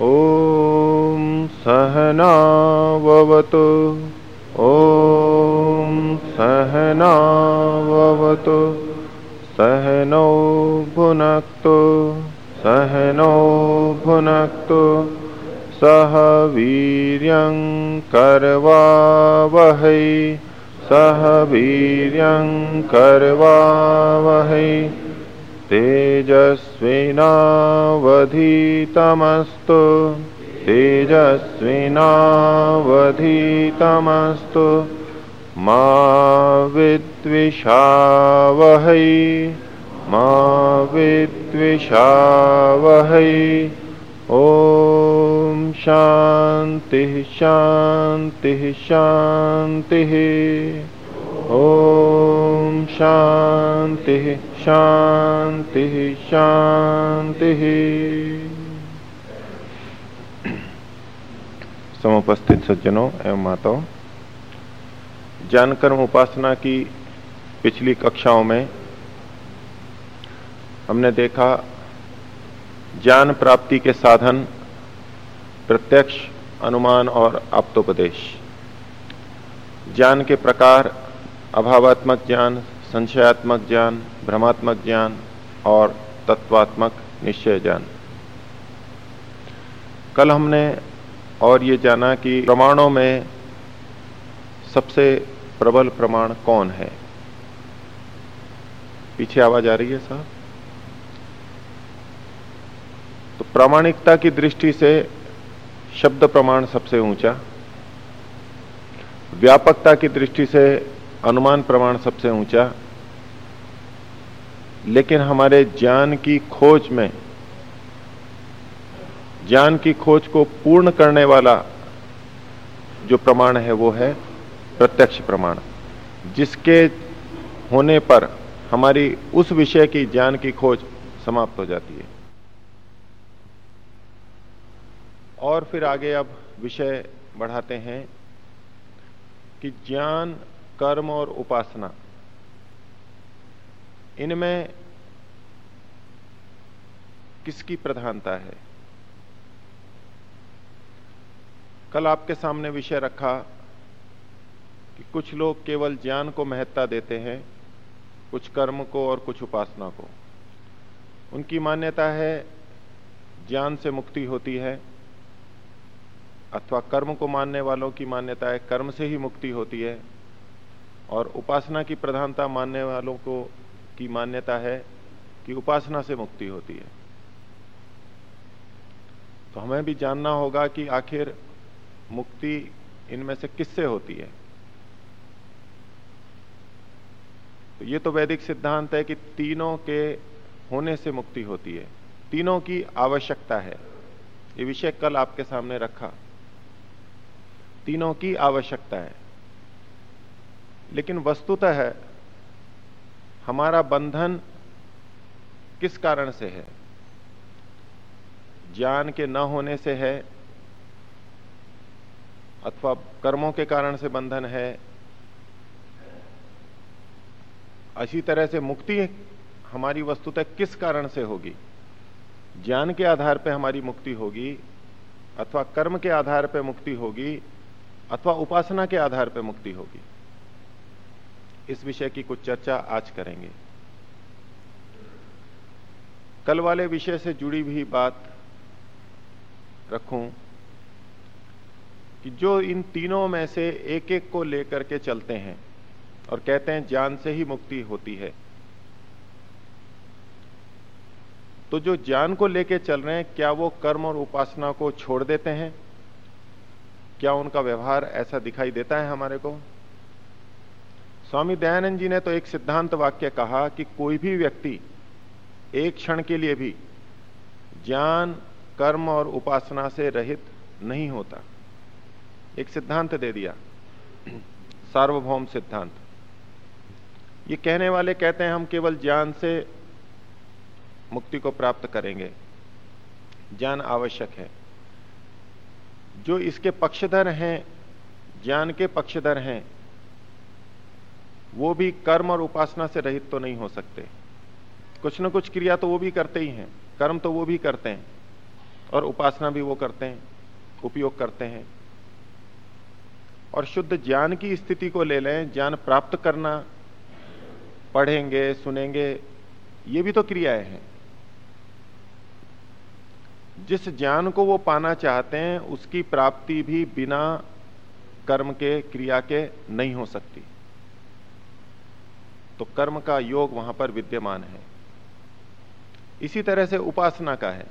ॐ सहनावतु। ॐ सहनावतु। सहनौ भुनक्तु। सहनौ भुनक्तु। सह वीर्यं करवावहै। सह वीर्यं करवावहै। तेजस्विनावधीतमस्तु। तेजस्विनावधीतमस्तु। मा विद्विषावहै मा विद्विषावहै। ॐ शान्तिः शान्तिः शान्तिः ॐ शान्तिः शान्तिः शान्तिः। समुपस्थित सज्जनों एवं माताओं ज्ञान उपासना की पिछली कक्षाओं में हमने देखा ज्ञान प्राप्ति के साधन, प्रत्यक्ष, अनुमान और आप्तोपदेश। ज्ञान के प्रकार अभावात्मक ज्ञान, संशयात्मक ज्ञान, भ्रमात्मक ज्ञान और तत्वात्मक निश्चय ज्ञान। कल हमने और ये जाना कि प्रमाणों में सबसे प्रबल प्रमाण कौन है? पीछे आवाज़ आ रही है साहब? तो प्रामाणिकता की दृष्टि से शब्द प्रमाण सबसे ऊँचा, व्यापकता की दृष्टि से अनुमान प्रमाण सबसे ऊँचा। लेकिन हमारे ज्ञान की खोज में, ज्ञान की खोज को पूर्ण करने वाला जो प्रमाण है, वो है प्रत्यक्ष प्रमाण, जिसके होने पर हमारी उस विषय की ज्ञान की खोज समाप्त हो जाती है। और फिर आगे अब विषय बढ़ाते हैं कि ज्ञान कर्म और उपासना। इनमें किसकी प्रधानता है? कल आपके सामने विषय रखा कि कुछ लोग केवल ज्ञान को महत्ता देते हैं, कुछ कर्म को और कुछ उपासना को। उनकी मान्यता है, ज्ञान से मुक्ति होती है, अथवा कर्म को मानने वालों की मान्यता है, कर्म से ही मुक्ति होती है। और उपासना की प्रधानता मानने वालों को की मान्यता है कि उपासना से मुक्ति होती है। तो हमें भी जानना होगा कि आखिर मुक्ति इनमें से किससे होती है? तो ये तो वैदिक सिद्धांत है कि तीनों के होने से मुक्ति होती है। तीनों की आवश्यकता है। ये विषय कल आपके सामने रखा। तीनों की आवश्यकता है। लेकिन वस्तुतः हमारा बंधन किस कारण से है? ज्ञान के न होने से है, अथवा कर्मों के कारण से बंधन है अच्छी तरह से मुक्ति हमारी वस्तुतः किस कारण से होगी? ज्ञान के आधार पर हमारी मुक्ति होगी, अथवा कर्म के आधार पर मुक्ति होगी, अथवा उपासना के आधार पर मुक्ति होगी। इस विषय की कुछ चर्चा आज करेंगे। कल वाले विषय से जुड़ी भी बात रखूँ कि जो इन तीनों में से एक एक को लेकर के चलते हैं और कहते हैं ज्ञान से ही मुक्ति होती है। तो जो ज्ञान को लेकर चल रहे हैं, क्या वो कर्म और उपासना को छोड़ देते हैं? क्या उनका व्यवहार ऐसा दिखाई देता है हमारे को? स्वामी दयानंद जी ने तो एक सिद्धांत वाक्य कहा कि कोई भी व्यक्ति एक क्षण के लिए भी ज्ञान, कर्म और उपासना से रहित नहीं होता। एक सिद्धांत दे दिया। सार्वभौम सिद्धांत। ये कहने वाले कहते हैं, हम केवल ज्ञान से मुक्ति को प्राप्त करेंगे। ज्ञान आवश्यक है। जो इसके पक्षधर हैं, ज्ञान के पक्षधर हैं वो भी कर्म और उपासना से रहित तो नहीं हो सकते। कुछ ना कुछ क्रिया तो वो भी करते ही हैं। कर्म तो वो भी करते हैं। और उपासना भी वो करते हैं, उपयोग करते हैं। और शुद्ध ज्ञान की स्थिति को ले लें, ज्ञान प्राप्त करना, पढ़ेंगे, सुनेंगे, ये भी तो क्रियाएँ हैं। जिस ज्ञान को वो पाना चाहते हैं, उसकी प्राप्ति भी बिना कर्म के, क्रिया के नहीं हो सकती। तो कर्म का योग वहाँ पर विद्यमान है। इसी तरह से उपासना का है।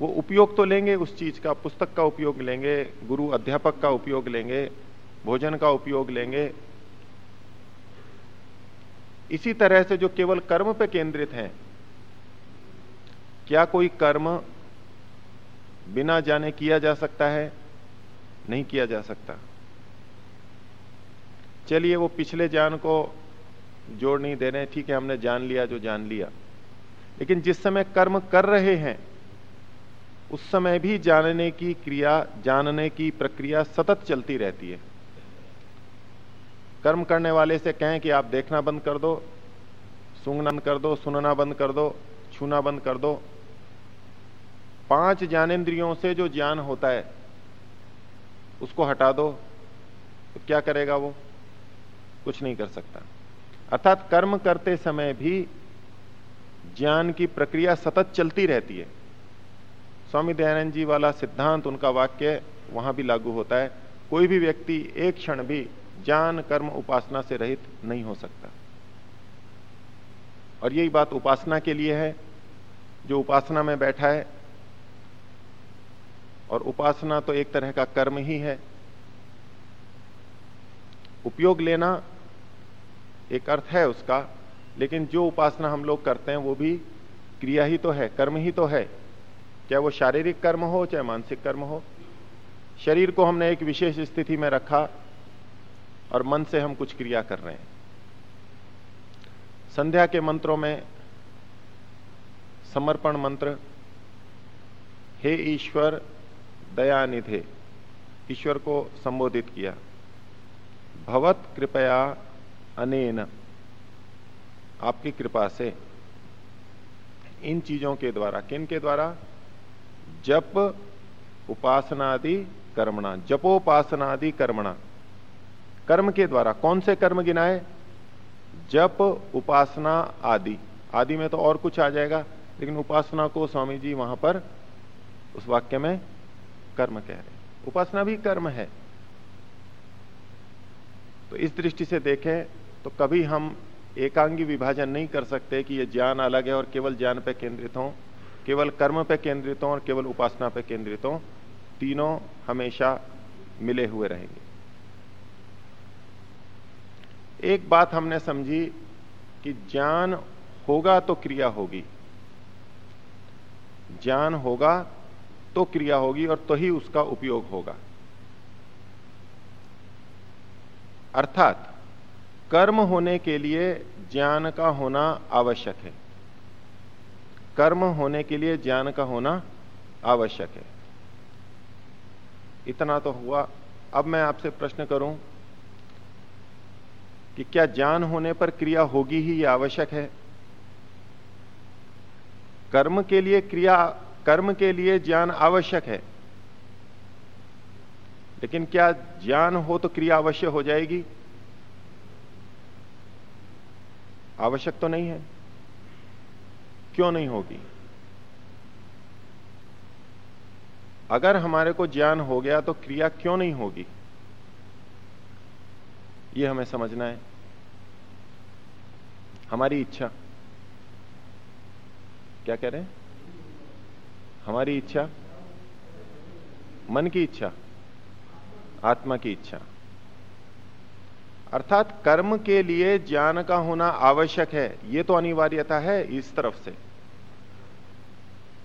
वो उपयोग तो लेंगे उस चीज़ का, पुस्तक का उपयोग लेंगे, गुरु अध्यापक का उपयोग लेंगे, भोजन का उपयोग लेंगे। इसी तरह से जो केवल कर्म पे केंद्रित हैं, क्या कोई कर्म बिना जाने किया जा सकता है? नहीं किया जा सकता। चलिए वो पिछले ज्ञान को जोड़ नहीं दे रहे ठीक है, हमने जान लिया जो जान लिया। लेकिन जिस समय कर्म कर रहे हैं, उस समय भी जानने की क्रिया, जानने की प्रक्रिया सतत चलती रहती है। कर्म करने वाले से कहें कि आप देखना बंद कर दो सूंघना बंद कर दो, सुनना बंद कर दो, छूना बंद कर दो। पाँच ज्ञानेन्द्रियों से जो ज्ञान होता है, उसको हटा दो। तो क्या करेगा वो? कुछ नहीं कर सकता। अर्थात कर्म करते समय भी ज्ञान की प्रक्रिया सतत चलती रहती है। स्वामी दयानंद जी वाला सिद्धांत, उनका वाक्य वहाँ भी लागू होता है, कोई भी व्यक्ति एक क्षण भी ज्ञान, कर्म, उपासना से रहित नहीं हो सकता। और यही बात उपासना के लिए है, जो उपासना में बैठा है। और उपासना तो एक तरह का कर्म ही है। उपयोग लेना एक अर्थ है उसका, लेकिन जो उपासना हम लोग करते हैं वो भी क्रिया ही तो है, कर्म ही तो है। चाहे वो शारीरिक कर्म हो, चाहे मानसिक कर्म हो। शरीर को हमने एक विशेष स्थिति में रखा और मन से हम कुछ क्रिया कर रहे हैं। संध्या के मंत्रों में समर्पण मंत्र, हे ईश्वर, दयानिधे, ईश्वर को संबोधित किया। भवत कृपया अनेन। आपकी कृपा से। इन चीज़ों के द्वारा, किन के द्वारा? जप, उपासनादि, कर्मणा। जपोपासनादि, कर्मणा। कर्म के द्वारा कौन से कर्म गिनाए? जप, उपासना, आदि। आदि में तो और कुछ आ जाएगा, लेकिन उपासना को स्वामी जी वहाँ पर उस वाक्य में कर्म कह रहे उपासना भी कर्म है। तो इस दृष्टि से देखें तो कभी हम एकांगी विभाजन नहीं कर सकते कि ये ज्ञान अलग है और केवल ज्ञान पे केंद्रित हो, केवल कर्म पे केंद्रित हो और केवल उपासना पे केंद्रित हो, तीनों हमेशा मिले हुए रहेंगे। एक बात हमने समझी कि ज्ञान होगा तो क्रिया होगी। ज्ञान होगा तो क्रिया होगी और तो ही उसका उपयोग होगा। अर्थात कर्म होने के लिए ज्ञान का होना आवश्यक है। कर्म होने के लिए ज्ञान का होना आवश्यक है। इतना तो हुआ। अब मैं आपसे प्रश्न करूँ कि क्या ज्ञान होने पर क्रिया होगी ही यह आवश्यक है? कर्म के लिए क्रिया, कर्म के लिए ज्ञान आवश्यक है। लेकिन क्या ज्ञान हो तो क्रिया अवश्य हो जाएगी? आवश्यक तो नहीं है। क्यों नहीं होगी? अगर हमारे को ज्ञान हो गया तो क्रिया क्यों नहीं होगी? ये हमें समझना है। हमारी इच्छा। क्या कह रहे हैं? हमारी इच्छा। मन की इच्छा। आत्मा की इच्छा। अर्थात कर्म के लिए ज्ञान का होना आवश्यक है। यह तो अनिवार्यता है इस तरफ़ से।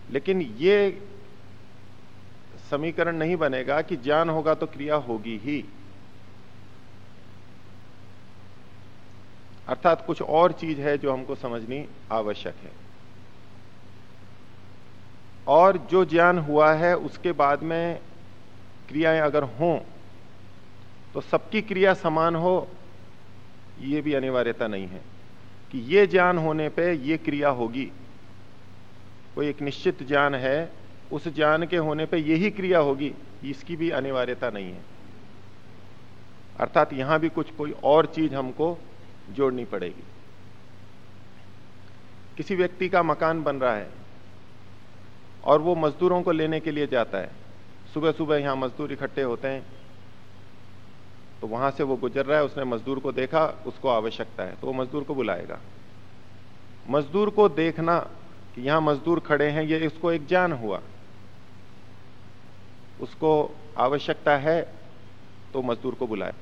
लेकिन ये समीकरण नहीं बनेगा कि ज्ञान होगा तो क्रिया होगी ही। अर्थात कुछ और चीज़ है जो हमको समझनी आवश्यक है। और जो ज्ञान हुआ है, उसके बाद में क्रियाएँ अगर हों तो सबकी क्रिया समान हो, ये भी अनिवार्यता नहीं है कि ये ज्ञान होने पे ये क्रिया होगी। कोई एक निश्चित ज्ञान है, उस ज्ञान के होने पे यही क्रिया होगी, इसकी भी अनिवार्यता नहीं है। अर्थात यहाँ भी कुछ कोई और चीज़ हमको जोड़नी पड़ेगी। किसी व्यक्ति का मकान बन रहा है और वो मजदूरों को लेने के लिए जाता है। सुबह सुबह यहाँ मजदूर इकट्ठे होते हैं तो वहाँ से वो गुजर रहा है, उसने मजदूर को देखा, उसको आवश्यकता है तो वो मजदूर को बुलाएगा। मजदूर को देखना कि यहाँ मजदूर खड़े हैं, ये इसको एक ज्ञान हुआ। उसको आवश्यकता है तो मजदूर को बुलाए।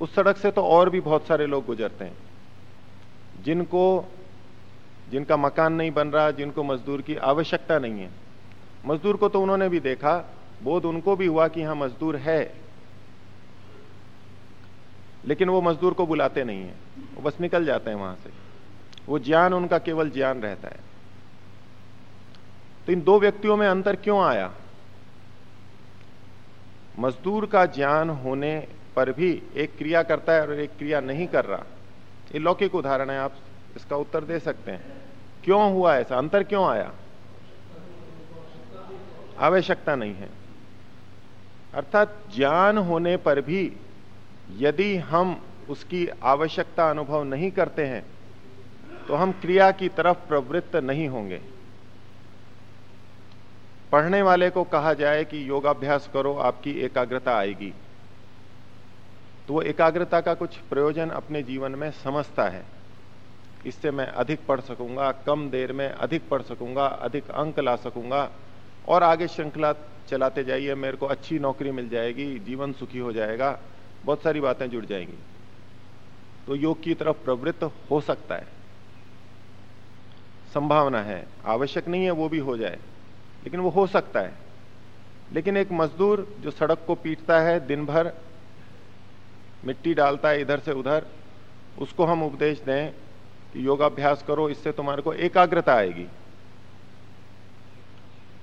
उस सड़क से तो और भी बहुत सारे लोग गुजरते हैं। जिनको, जिनका मकान नहीं बन रहा, जिनको मजदूर की आवश्यकता नहीं है। मजदूर को तो उन्होंने भी देखा, बोध उनको भी हुआ कि यहाँ मजदूर है। लेकिन वो मजदूर को बुलाते नहीं है। वो बस निकल जाते हैं वहाँ से। वो ज्ञान उनका केवल ज्ञान रहता है। तो इन दो व्यक्तियों में अंतर क्यों आया? मजदूर का ज्ञान होने पर भी एक क्रिया करता है और एक क्रिया नहीं कर रहा। ये लौकिक उदाहरण है, आप इसका उत्तर दे सकते हैं। क्यों हुआ ऐसा? अंतर क्यों आया? आवश्यकता नहीं है। अर्थात ज्ञान होने पर भी यदि हम उसकी आवश्यकता अनुभव नहीं करते हैं तो हम क्रिया की तरफ़ प्रवृत्त नहीं होंगे। पढ़ने वाले को कहा जाए कि योगाभ्यास करो, आपकी एकाग्रता आएगी। तो वो एकाग्रता का कुछ प्रयोजन अपने जीवन में समझता है। इससे मैं अधिक पढ़ सकूँगा, कम देर में अधिक पढ़ सकूँगा, अधिक अंक ला सकूँगा, और आगे श्रृंखला चलाते जाइए, मेरे को अच्छी नौकरी मिल जाएगी, जीवन सुखी हो जाएगा। बहुत सारी बातें जुड़ जाएँगी। तो योग की तरफ़ प्रवृत्त हो सकता है। संभावना है। आवश्यक नहीं है, वो भी हो जाए। लेकिन वो हो सकता है। लेकिन एक मजदूर जो सड़क को पीटता है दिन भर मिट्टी डालता है इधर से उधर, उसको हम उपदेश दें कि योगाभ्यास करो, इससे तुम्हारे को एकाग्रता आएगी।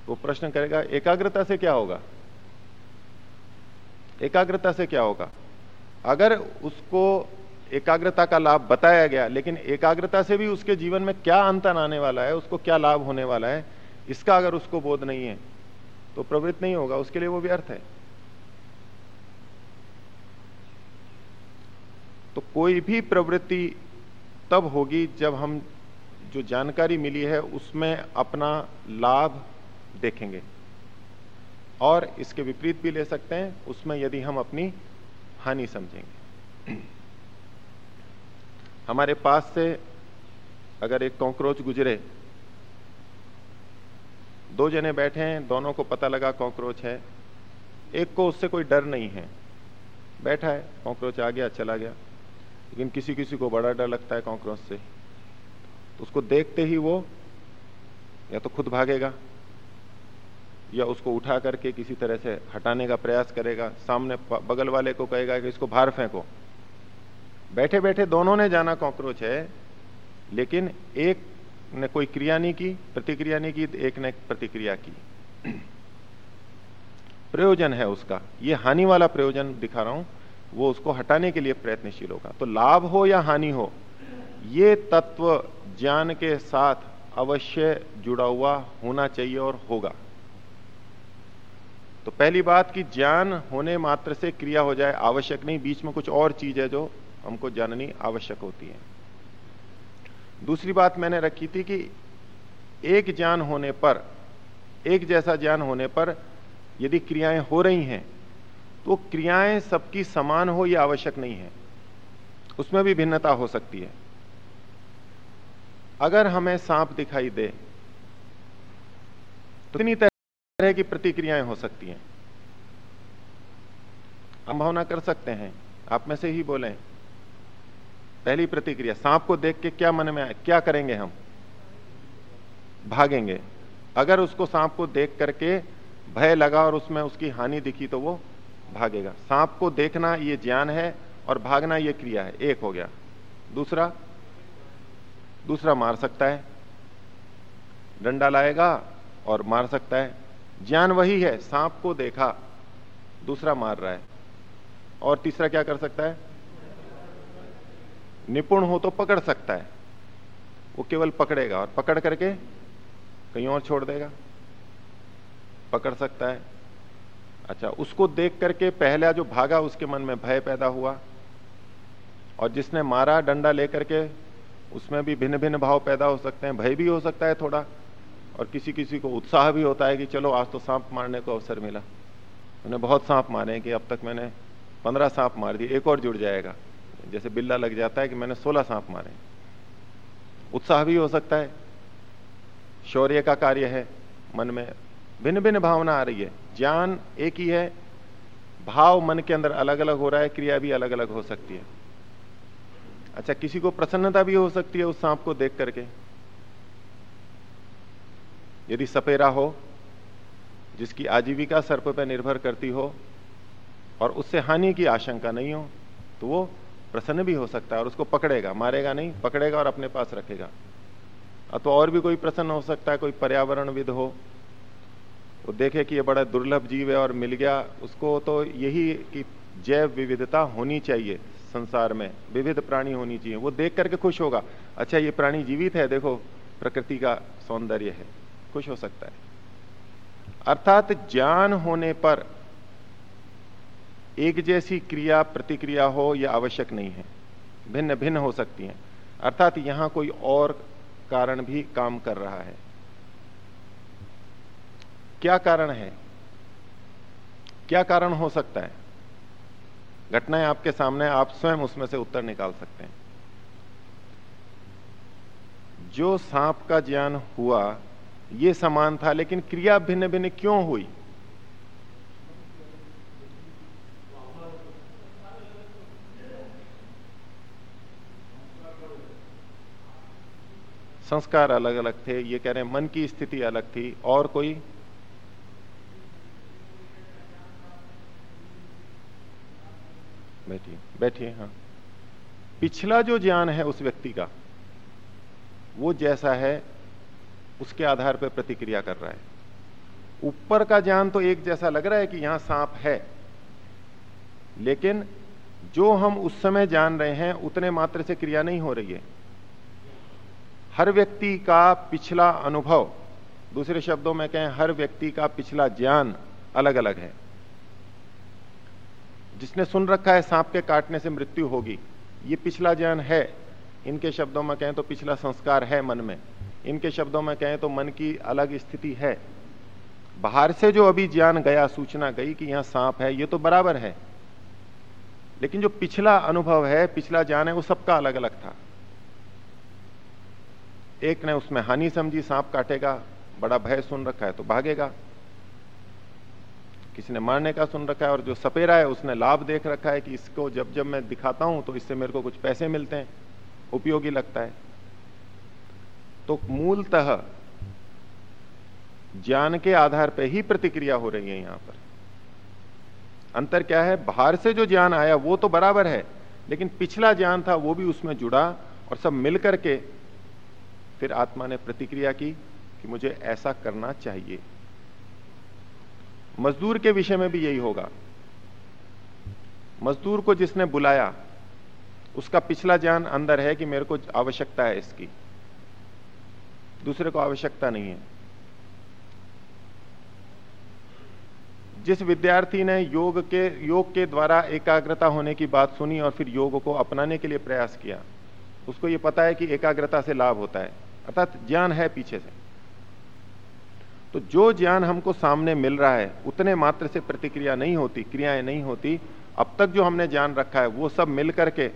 वो प्रश्न करेगा, एकाग्रता से क्या होगा? एकाग्रता से क्या होगा? अगर उसको एकाग्रता का लाभ बताया गया, लेकिन एकाग्रता से भी उसके जीवन में क्या अंतर आने वाला है, उसको क्या लाभ होने वाला है, इसका अगर उसको बोध नहीं है तो प्रवृत्त नहीं होगा, उसके लिए वो व्यर्थ है। तो कोई भी प्रवृत्ति तब होगी जब हम जो जानकारी मिली है, उसमें अपना लाभ देखेंगे। और इसके विपरीत भी ले सकते हैं, उसमें यदि हम अपनी हानि समझेंगे। हमारे पास से अगर एक कॉकरोच गुजरे, दो जने बैठे हैं, दोनों को पता लगा कॉकरोच है, एक को उससे कोई डर नहीं है। बैठा है, कॉकरोच आ गया, चला गया, लेकिन किसी किसी को बड़ा डर लगता है कॉकरोच से। तो उसको देखते ही वो या तो खुद भागेगा या उसको उठा करके किसी तरह से हटाने का प्रयास करेगा, सामने बगल वाले को कहेगा कि इसको बाहर फेंको। बैठे बैठे दोनों ने जाना कॉकरोच है, लेकिन एक ने कोई क्रिया नहीं की, प्रतिक्रिया नहीं की, एक ने प्रतिक्रिया की। प्रयोजन है उसका। ये हानि वाला प्रयोजन दिखा रहा हूँ, वो उसको हटाने के लिए प्रयत्नशील होगा। तो लाभ हो या हानि हो, ये तत्व ज्ञान के साथ अवश्य जुड़ा हुआ होना चाहिए और होगा। तो पहली बात कि ज्ञान होने मात्र से क्रिया हो जाए आवश्यक नहीं, बीच में कुछ और चीज़ है जो हमको जाननी आवश्यक होती है। दूसरी बात मैंने रखी थी कि एक ज्ञान होने पर, एक जैसा ज्ञान होने पर यदि क्रियाएँ हो रही हैं तो क्रियाएँ सबकी समान हो यह आवश्यक नहीं है। उसमें भी भिन्नता हो सकती है। अगर हमें सांप दिखाई दे तो इतनी तरह की प्रतिक्रियाएँ हो सकती हैं। संभावना कर सकते हैं। आप में से ही बोले। पहली प्रतिक्रिया, सांप को देख के क्या मन में आए क्या करेंगे हम? भागेंगे। अगर उसको सांप को देख करके भय लगा और उसमें उसकी हानि दिखी तो वो भागेगा। सांप को देखना ये ज्ञान है और भागना ये क्रिया है। एक हो गया। दूसरा? दूसरा मार सकता है। डंडा लाएगा और मार सकता है। ज्ञान वही है, सांप को देखा, दूसरा मार रहा है। और तीसरा क्या कर सकता है? निपुण हो तो पकड़ सकता है। वो केवल पकड़ेगा और पकड़ करके कहीं और छोड़ देगा। पकड़ सकता है। अच्छा उसको देख करके पहला जो भागा, उसके मन में भय पैदा हुआ। और जिसने मारा, डंडा लेकर के, उसमें भी भिन्न भिन्न भाव पैदा हो सकते हैं, भय भी हो सकता है थोड़ा। और किसी किसी को उत्साह भी होता है कि चलो, आज तो सांप मारने को अवसर मिला। मैंने बहुत सांप मारे हैं कि अब तक मैंने पंद्रह सांप मार दिए, एक और जुड़ जाएगा। जैसे बिल्ला लग जाता है कि मैंने सोलह सांप मारे उत्साह भी हो सकता है। शौर्य का कार्य है, मन में भिन्न भिन्न भावना आ रही है। ज्ञान एक ही है, भाव मन के अंदर अलग अलग हो रहा है, क्रिया भी अलग अलग हो सकती है। अच्छा किसी को प्रसन्नता भी हो सकती है उस सांप को देख करके। यदि सपेरा हो, जिसकी आजीविका सर्प पर निर्भर करती हो और उससे हानि की आशंका नहीं हो तो वो प्रसन्न भी हो सकता है और उसको पकड़ेगा, मारेगा नहीं, पकड़ेगा और अपने पास रखेगा। अथवा और भी कोई प्रसन्न हो सकता है, कोई पर्यावरणविद हो, वो देखे कि ये बड़ा दुर्लभ जीव है और मिल गया, उसको तो यही कि जैव विविधता होनी चाहिए संसार में, विविध प्राणी होनी चाहिए। वो देख करके खुश होगा अच्छा ये प्राणी जीवित है, देखो, प्रकृति का सौंदर्य है। खुश हो सकता है। अर्थात ज्ञान होने पर एक जैसी क्रिया, प्रतिक्रिया हो, यह आवश्यक नहीं है। भिन्न भिन्न हो सकती हैं। अर्थात यहाँ कोई और कारण भी काम कर रहा है। क्या कारण है? क्या कारण हो सकता है? घटनाएँ आपके सामने, आप स्वयं उसमें से उत्तर निकाल सकते हैं। जो सांप का ज्ञान हुआ ये समान था, लेकिन क्रिया भिन्न भिन्न क्यों हुई? संस्कार अलग अलग थे, ये कह रहे हैं मन की स्थिति अलग थी, और कोई? बैठिए बैठिए हाँ। पिछला जो ज्ञान है उस व्यक्ति का, वो जैसा है उसके आधार पर प्रतिक्रिया कर रहा है। ऊपर का ज्ञान तो एक जैसा लग रहा है कि यहाँ सांप है। लेकिन जो हम उस समय जान रहे हैं, उतने मात्र से क्रिया नहीं हो रही है। हर व्यक्ति का पिछला अनुभव, दूसरे शब्दों में कहें, हर व्यक्ति का पिछला ज्ञान अलग अलग है। जिसने सुन रखा है सांप के काटने से मृत्यु होगी, ये पिछला ज्ञान है। इनके शब्दों में कहें तो पिछला संस्कार है मन में। इनके शब्दों में कहें तो मन की अलग स्थिति है। बाहर से जो अभी ज्ञान गया, सूचना गई कि यहाँ सांप है, ये तो बराबर है। लेकिन जो पिछला अनुभव है, पिछला ज्ञान है, वो सबका अलग अलग था। एक ने उसमें हानि समझी, सांप काटेगा, बड़ा भय सुन रखा है तो भागेगा। किसी ने मारने का सुन रखा है और जो सपेरा है, उसने लाभ देख रखा है कि इसको जब जब मैं दिखाता हूँ तो इससे मेरे को कुछ पैसे मिलते हैं, उपयोगी लगता है। तो मूलतः ज्ञान के आधार पर ही प्रतिक्रिया हो रही है यहाँ पर। अंतर क्या है? बाहर से जो ज्ञान आया, वो तो बराबर है, लेकिन पिछला ज्ञान था, वो भी उसमें जुड़ा और सब मिलकर के फिर आत्मा ने प्रतिक्रिया की कि मुझे ऐसा करना चाहिए। मजदूर के विषय में भी यही होगा। मजदूर को जिसने बुलाया, उसका पिछला ज्ञान अंदर है कि मेरे को आवश्यकता है इसकी। दूसरे को आवश्यकता नहीं है। जिस विद्यार्थी ने योग के योग के द्वारा एकाग्रता होने की बात सुनी और फिर योग को अपनाने के लिए प्रयास किया, उसको यह पता है कि एकाग्रता से लाभ होता है, अर्थात ज्ञान है पीछे से। तो जो ज्ञान हमको सामने मिल रहा है, उतने मात्र से प्रतिक्रिया नहीं होती, क्रियाएँ नहीं होती, अब तक जो हमने ज्ञान रखा है, वो सब मिल करके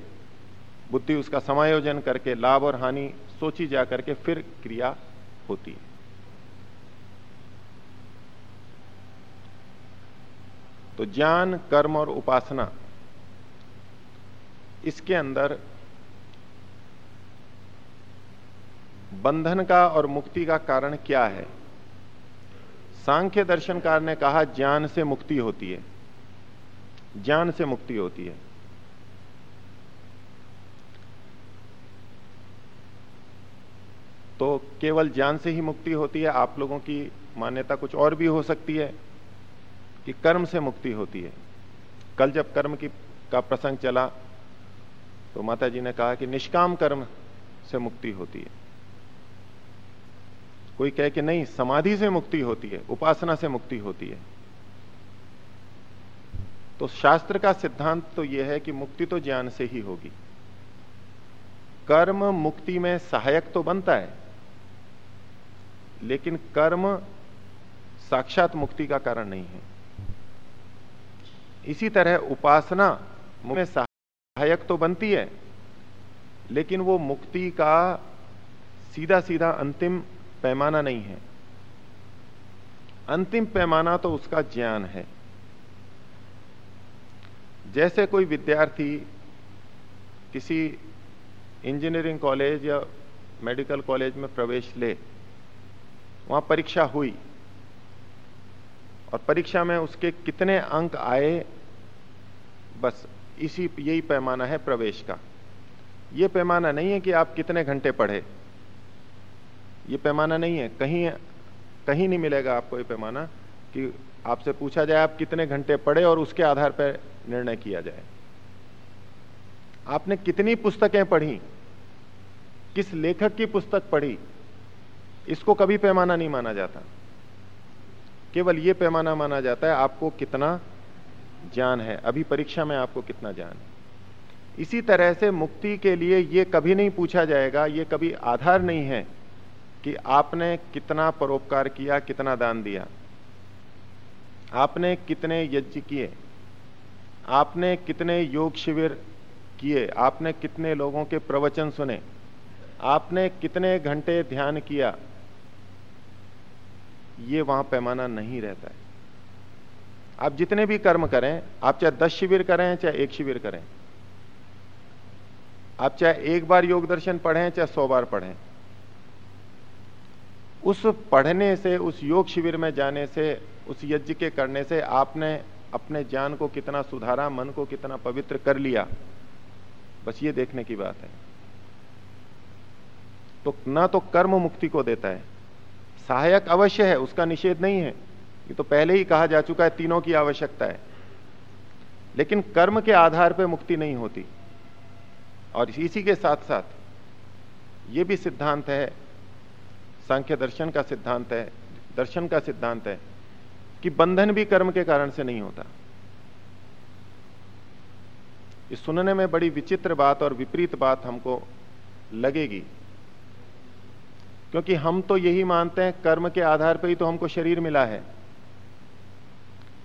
बुद्धि उसका समायोजन करके, लाभ और हानि सोची जा करके फिर क्रिया होती है। तो ज्ञान, कर्म और उपासना, इसके अंदर बंधन का और मुक्ति का कारण क्या है? सांख्य दर्शनकार ने कहा, ज्ञान से मुक्ति होती है। ज्ञान से मुक्ति होती है। तो केवल ज्ञान से ही मुक्ति होती है, आप लोगों की मान्यता कुछ और भी हो सकती है कि कर्म से मुक्ति होती है। कल जब कर्म की, का प्रसंग चला तो माता जी ने कहा कि निष्काम कर्म से मुक्ति होती है। कोई कहे कि नहीं, समाधि से मुक्ति होती है, उपासना से मुक्ति होती है। तो शास्त्र का सिद्धांत तो यह है कि मुक्ति तो ज्ञान से ही होगी। कर्म मुक्ति में सहायक तो बनता है लेकिन कर्म साक्षात मुक्ति का कारण नहीं है। इसी तरह उपासना में सहायक तो बनती है, लेकिन वो मुक्ति का सीधा सीधा अंतिम पैमाना नहीं है। अंतिम पैमाना तो उसका ज्ञान है। जैसे कोई विद्यार्थी किसी इंजीनियरिंग कॉलेज या मेडिकल कॉलेज में प्रवेश ले वहाँ परीक्षा हुई। और परीक्षा में उसके कितने अंक आए, बस इसी यही पैमाना है प्रवेश का। यह पैमाना नहीं है कि आप कितने घंटे पढ़े। ये पैमाना नहीं है। कहीं कहीं नहीं मिलेगा आपको ये पैमाना कि आपसे पूछा जाए आप कितने घंटे पढ़े और उसके आधार पर निर्णय किया जाए। आपने कितनी पुस्तकें पढ़ी? किस लेखक की पुस्तक पढ़ी? इसको कभी पैमाना नहीं माना जाता। केवल ये पैमाना माना जाता है, आपको कितना ज्ञान है। अभी परीक्षा में आपको कितना ज्ञान है। इसी तरह से मुक्ति के लिए ये कभी नहीं पूछा जाएगा, ये कभी आधार नहीं है कि आपने कितना परोपकार किया, कितना दान दिया। आपने कितने यज्ञ किए, आपने कितने योग शिविर किए, आपने कितने लोगों के प्रवचन सुने, आपने कितने घंटे ध्यान किया ये वहाँ पैमाना नहीं रहता है। आप जितने भी कर्म करें, आप चाहे दस शिविर करें, चाहे एक शिविर करें, आप चाहे एक बार योग दर्शन पढ़ें, चाहे सौ बार पढ़ें, उस पढ़ने से, उस योग शिविर में जाने से, उस यज्ञ के करने से आपने अपने ज्ञान को कितना सुधारा, मन को कितना पवित्र कर लिया, बस ये देखने की बात है। तो ना तो कर्म मुक्ति को देता है सहायक अवश्य है, उसका निषेध नहीं है। ये तो पहले ही कहा जा चुका है, तीनों की आवश्यकता है। लेकिन कर्म के आधार पर मुक्ति नहीं होती। और इसी के साथ साथ ये भी सिद्धांत है, सांख्य दर्शन का सिद्धांत है, दर्शन का सिद्धांत है, कि बंधन भी कर्म के कारण से नहीं होता। इस सुनने में बड़ी विचित्र बात और विपरीत बात हमको लगेगी। क्योंकि हम तो यही मानते हैं, कर्म के आधार पर ही तो हमको शरीर मिला है।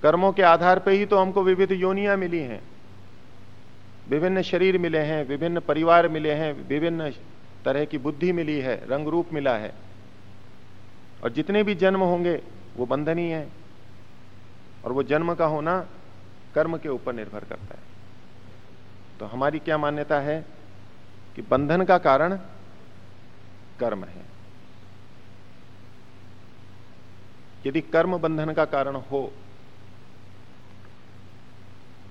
कर्मों के आधार पर ही तो हमको विविध योनियाँ मिली हैं। विभिन्न शरीर मिले हैं, विभिन्न परिवार मिले हैं, विभिन्न तरह की बुद्धि मिली है रंग रूप मिला है। और जितने भी जन्म होंगे, वो बंधन ही है। और वो जन्म का होना कर्म के ऊपर निर्भर करता है। तो हमारी क्या मान्यता है कि बंधन का कारण कर्म है। यदि कर्म बंधन का कारण हो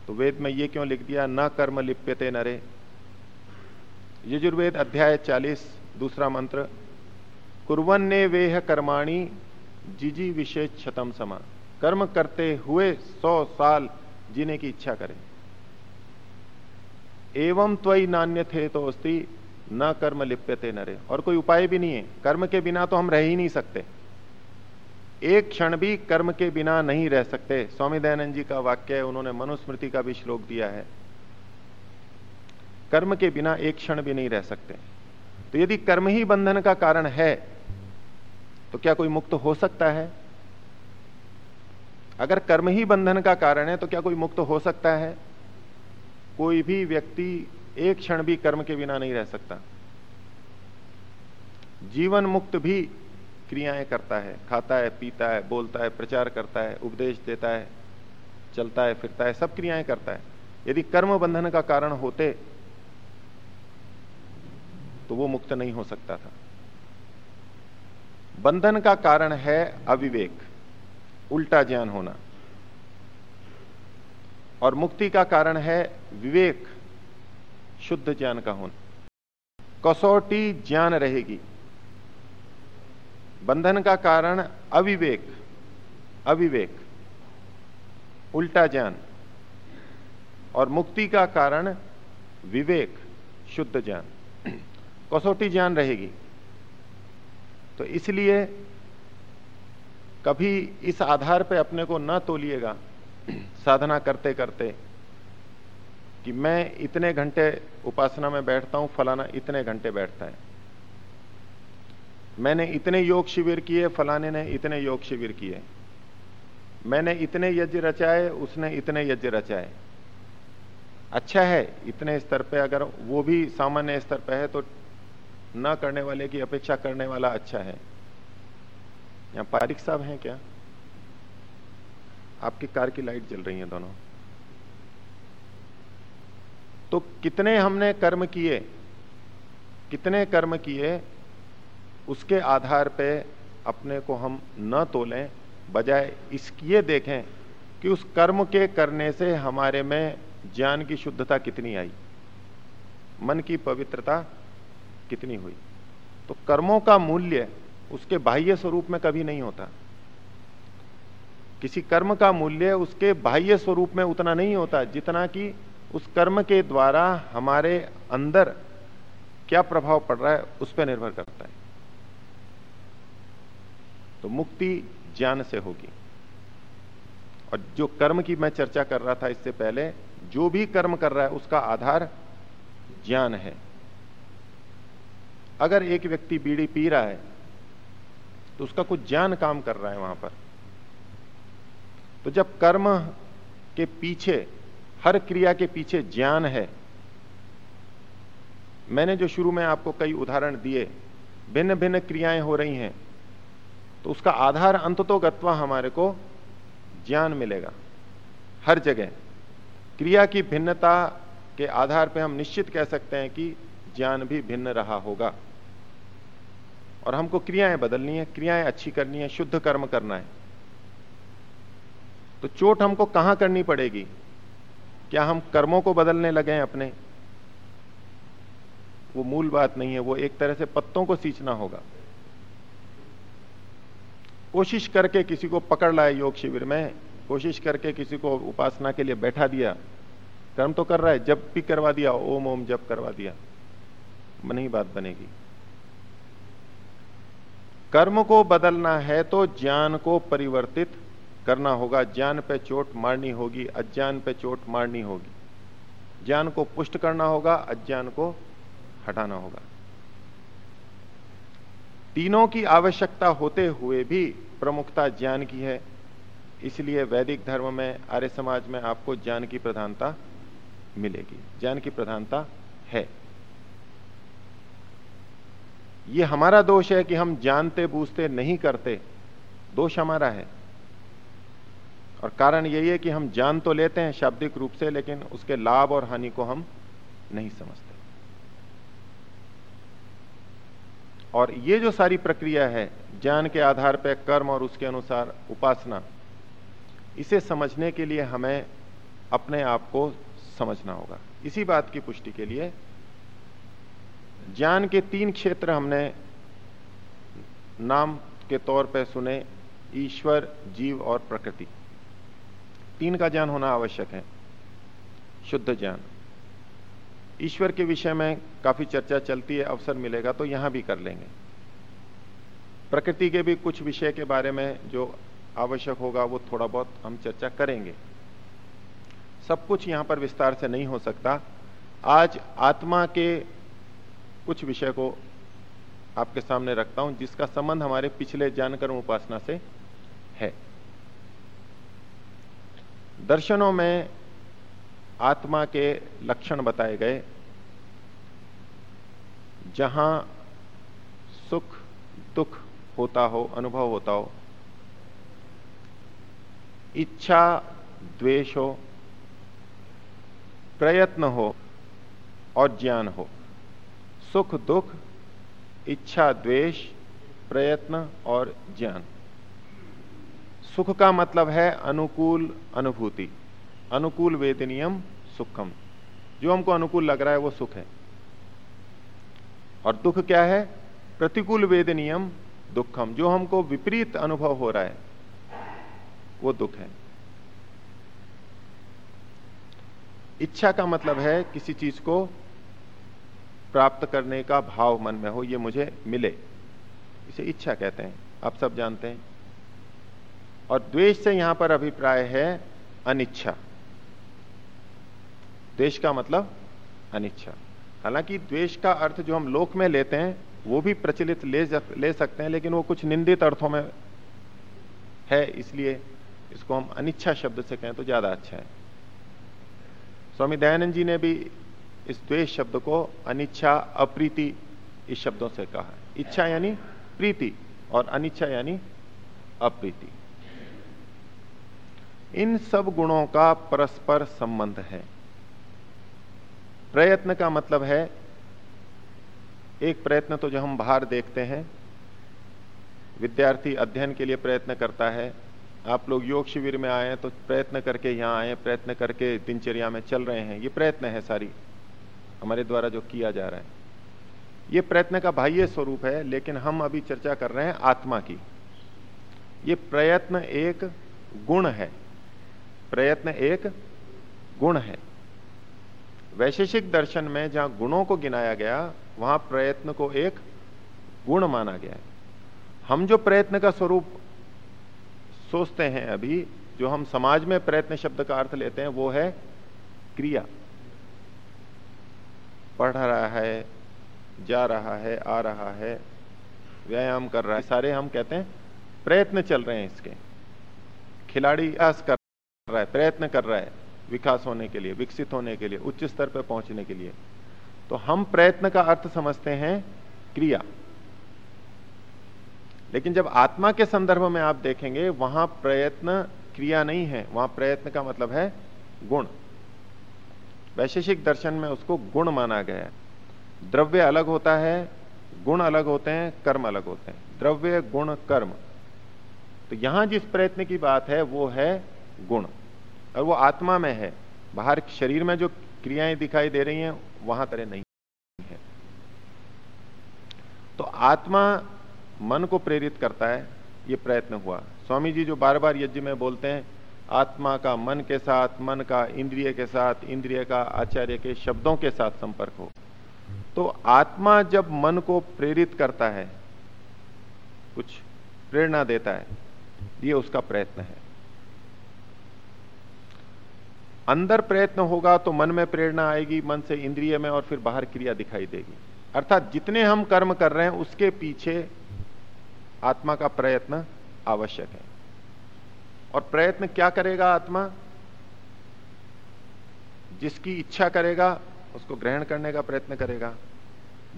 तो वेद में ये क्यों लिख दिया, न कर्म लिप्यते नरे यजुर्वेद अध्याय 40 दूसरा मंत्र कुरन्ने वेह कर्माणी जिजी विशेष छतम समा। कर्म करते हुए सौ साल जीने की इच्छा करें। एवं त्वई नान्य थे तो अस्ति न कर्म लिप्यते नरे। और कोई उपाय भी नहीं है। कर्म के बिना तो हम रह ही नहीं सकते। एक क्षण भी कर्म के बिना नहीं रह सकते। स्वामी दयानंद जी का वाक्य है, उन्होंने मनुस्मृति का भी श्लोक दिया है। कर्म के बिना एक क्षण भी नहीं रह सकते। तो यदि कर्म ही बंधन का कारण है तो क्या कोई मुक्त हो सकता है? अगर कर्म ही बंधन का कारण है तो क्या कोई मुक्त हो सकता है? कोई भी व्यक्ति एक क्षण भी कर्म के बिना नहीं रह सकता। जीवन मुक्त भी क्रियाएँ करता है, खाता है, पीता है, बोलता है, प्रचार करता है, उपदेश देता है, चलता है, फिरता है, सब क्रियाएँ करता है। यदि कर्म बंधन का कारण होते तो वो मुक्त नहीं हो सकता था। बंधन का कारण है अविवेक, उल्टा ज्ञान होना। और मुक्ति का कारण है विवेक, शुद्ध ज्ञान का होना। कसौटी ज्ञान रहेगी। बंधन का कारण अविवेक अविवेक, उल्टा ज्ञान, और मुक्ति का कारण विवेक, शुद्ध ज्ञान। कसौटी ज्ञान रहेगी। तो इसलिए कभी इस आधार पे अपने को न तोलिएगा साधना करते करते कि मैं इतने घंटे उपासना में बैठता हूँ, फलाना इतने घंटे बैठता है। मैंने इतने योग शिविर किए, फलाने ने इतने योग शिविर किए। मैंने इतने यज्ञ रचाए, उसने इतने यज्ञ रचाए। अच्छा है, इतने स्तर पे अगर वो भी सामान्य स्तर पे है तो ना करने वाले की अपेक्षा करने वाला अच्छा है। यहाँ पारिक साहब हैं क्या? आपकी कार की लाइट जल रही है दोनों। तो कितने हमने कर्म किए? कितने कर्म किए? उसके आधार पे अपने को हम न तोलें, बजाय इसकी देखें कि उस कर्म के करने से हमारे में ज्ञान की शुद्धता कितनी आई, मन की पवित्रता कितनी हुई। तो कर्मों का मूल्य उसके बाह्य स्वरूप में कभी नहीं होता। किसी कर्म का मूल्य उसके बाह्य स्वरूप में उतना नहीं होता जितना कि उस कर्म के द्वारा हमारे अंदर क्या प्रभाव पड़ रहा है उस पर निर्भर करता है। तो मुक्ति ज्ञान से होगी। और जो कर्म की मैं चर्चा कर रहा था इससे पहले, जो भी कर्म कर रहा है, उसका आधार ज्ञान है। अगर एक व्यक्ति बीड़ी पी रहा है तो उसका कुछ ज्ञान काम कर रहा है वहाँ पर। तो जब कर्म के पीछे, हर क्रिया के पीछे ज्ञान है, मैंने जो शुरू में आपको कई उदाहरण दिए भिन्न भिन्न क्रियाएँ हो रही हैं तो उसका आधार अंत तो हमारे को ज्ञान मिलेगा। हर जगह। क्रिया की भिन्नता के आधार पर हम निश्चित कह सकते हैं कि ज्ञान भी भिन्न रहा होगा। और हमको क्रियाएँ बदलनी है, क्रियाएँ अच्छी करनी है, शुद्ध कर्म करना है। तो चोट हमको कहाँ करनी पड़ेगी? क्या हम कर्मों को बदलने लगे हैं अपने? वो मूल बात नहीं है, वो एक तरह से पत्तों को सींचना होगा। कोशिश करके किसी को पकड़ लाए योग शिविर में, कोशिश करके किसी को उपासना के लिए बैठा दिया। कर्म तो कर रहा है, जब भी करवा दिया, ओम ओम जब करवा दिया नहीं बात बनेगी। कर्म को बदलना है तो ज्ञान को परिवर्तित करना होगा। ज्ञान पे चोट मारनी होगी, अज्ञान पे चोट मारनी होगी। ज्ञान को पुष्ट करना होगा, अज्ञान को हटाना होगा। तीनों की आवश्यकता होते हुए भी प्रमुखता ज्ञान की है। इसलिए वैदिक धर्म में, आर्य समाज में आपको ज्ञान की प्रधानता मिलेगी। ज्ञान की प्रधानता है। ये हमारा दोष है कि हम जानते, बूझते नहीं करते। दोष हमारा है। और कारण यही है कि हम जान तो लेते हैं शाब्दिक रूप से, लेकिन उसके लाभ और हानि को हम नहीं समझते। और ये जो सारी प्रक्रिया है, ज्ञान के आधार पर कर्म और उसके अनुसार उपासना, इसे समझने के लिए हमें अपने आप को समझना होगा। इसी बात की पुष्टि के लिए ज्ञान के तीन क्षेत्र हमने नाम के तौर पर सुने, ईश्वर, जीव और प्रकृति। तीन का ज्ञान होना आवश्यक है, शुद्ध ज्ञान। ईश्वर के विषय में काफ़ी चर्चा चलती है, अवसर मिलेगा तो यहाँ भी कर लेंगे। प्रकृति के भी कुछ विषय के बारे में जो आवश्यक होगा, वो थोड़ा बहुत हम चर्चा करेंगे। सब कुछ यहाँ पर विस्तार से नहीं हो सकता। आज आत्मा के कुछ विषय को आपके सामने रखता हूँ, जिसका संबंध हमारे पिछले ज्ञानकर्म उपासना से है। दर्शनों में आत्मा के लक्षण बताए गए, जहाँ सुख, दुख होता हो, अनुभव होता हो, इच्छा, द्वेष हो, प्रयत्न हो और ज्ञान हो। सुख, दुख, इच्छा, द्वेष, प्रयत्न और ज्ञान। सुख का मतलब है अनुकूल अनुभूति। अनुकूल वेदनियम सुखम। जो हमको अनुकूल लग रहा है वो सुख है। और दुख क्या है? प्रतिकूल वेदनियम दुखम। जो हमको विपरीत अनुभव हो रहा है, वो दुख है। इच्छा का मतलब है किसी चीज़ को प्राप्त करने का भाव मन में हो, ये मुझे मिले। इसे इच्छा कहते हैं। आप सब जानते हैं। और द्वेष से यहाँ पर अभिप्राय है अनिच्छा। द्वेष का मतलब अनिच्छा। हालाँकि द्वेष का अर्थ जो हम लोक में लेते हैं, वो भी प्रचलित ले ले सकते हैं, लेकिन वो कुछ निंदित अर्थों में है, इसलिए इसको हम अनिच्छा शब्द से कहें तो ज़्यादा अच्छा है। स्वामी दयानंद जी ने भी इस द्वेष शब्द को अनिच्छा, अप्रीति इस शब्दों से कहा। इच्छा यानी प्रीति और अनिच्छा यानी अप्रीति। इन सब गुणों का परस्पर संबंध है। प्रयत्न का मतलब है, एक प्रयत्न तो जो हम बाहर देखते हैं, विद्यार्थी अध्ययन के लिए प्रयत्न करता है, आप लोग योग शिविर में आए तो प्रयत्न करके यहाँ आए, प्रयत्न करके दिनचर्या में चल रहे हैं, ये प्रयत्न है सारी, हमारे द्वारा जो किया जा रहा है। ये प्रयत्न का बाह्य स्वरूप है, लेकिन हम अभी चर्चा कर रहे हैं आत्मा की। ये प्रयत्न एक गुण है, प्रयत्न एक गुण है। वैशेषिक दर्शन में जहाँ गुणों को गिनाया गया, वहाँ प्रयत्न को एक गुण माना गया है। हम जो प्रयत्न का स्वरूप सोचते हैं अभी, जो हम समाज में प्रयत्न शब्द का अर्थ लेते हैं, वो है क्रिया। पढ़ रहा है, जा रहा है, आ रहा है, व्यायाम कर रहा है, सारे हम कहते हैं, प्रयत्न चल रहे हैं इसके। खिलाड़ी आस कर रहा है, प्रयत्न कर रहा है। विकास होने के लिए, विकसित होने के लिए, उच्च स्तर पर पहुँचने के लिए। तो हम प्रयत्न का अर्थ समझते हैं क्रिया। लेकिन जब आत्मा के संदर्भ में आप देखेंगे, वहाँ प्रयत्न क्रिया नहीं है। वहाँ प्रयत्न का मतलब है गुण। वैशेषिक दर्शन में उसको गुण माना गया है। द्रव्य अलग होता है, गुण अलग होते हैं, कर्म अलग होते हैं। द्रव्य, गुण, कर्म। तो यहाँ जिस प्रयत्न की बात है, वो है गुण। और वो आत्मा में है। बाहर शरीर में जो क्रियाएँ दिखाई दे रही हैं, वहाँ तरह नहीं है। तो आत्मा मन को प्रेरित करता है, ये प्रयत्न हुआ। स्वामी जी जो बार बार यज्ञ में बोलते हैं, आत्मा का मन के साथ, मन का इंद्रिय के साथ, इंद्रिय का, आचार्य के शब्दों के साथ संपर्क हो। तो आत्मा जब मन को प्रेरित करता है, कुछ प्रेरणा देता है, ये उसका प्रयत्न है। अंदर प्रयत्न होगा तो मन में प्रेरणा आएगी, मन से इंद्रिय में और फिर बाहर क्रिया दिखाई देगी। अर्थात जितने हम कर्म कर रहे हैं, उसके पीछे आत्मा का प्रयत्न आवश्यक है। और प्रयत्न क्या करेगा आत्मा? जिसकी इच्छा करेगा, उसको ग्रहण करने का प्रयत्न करेगा।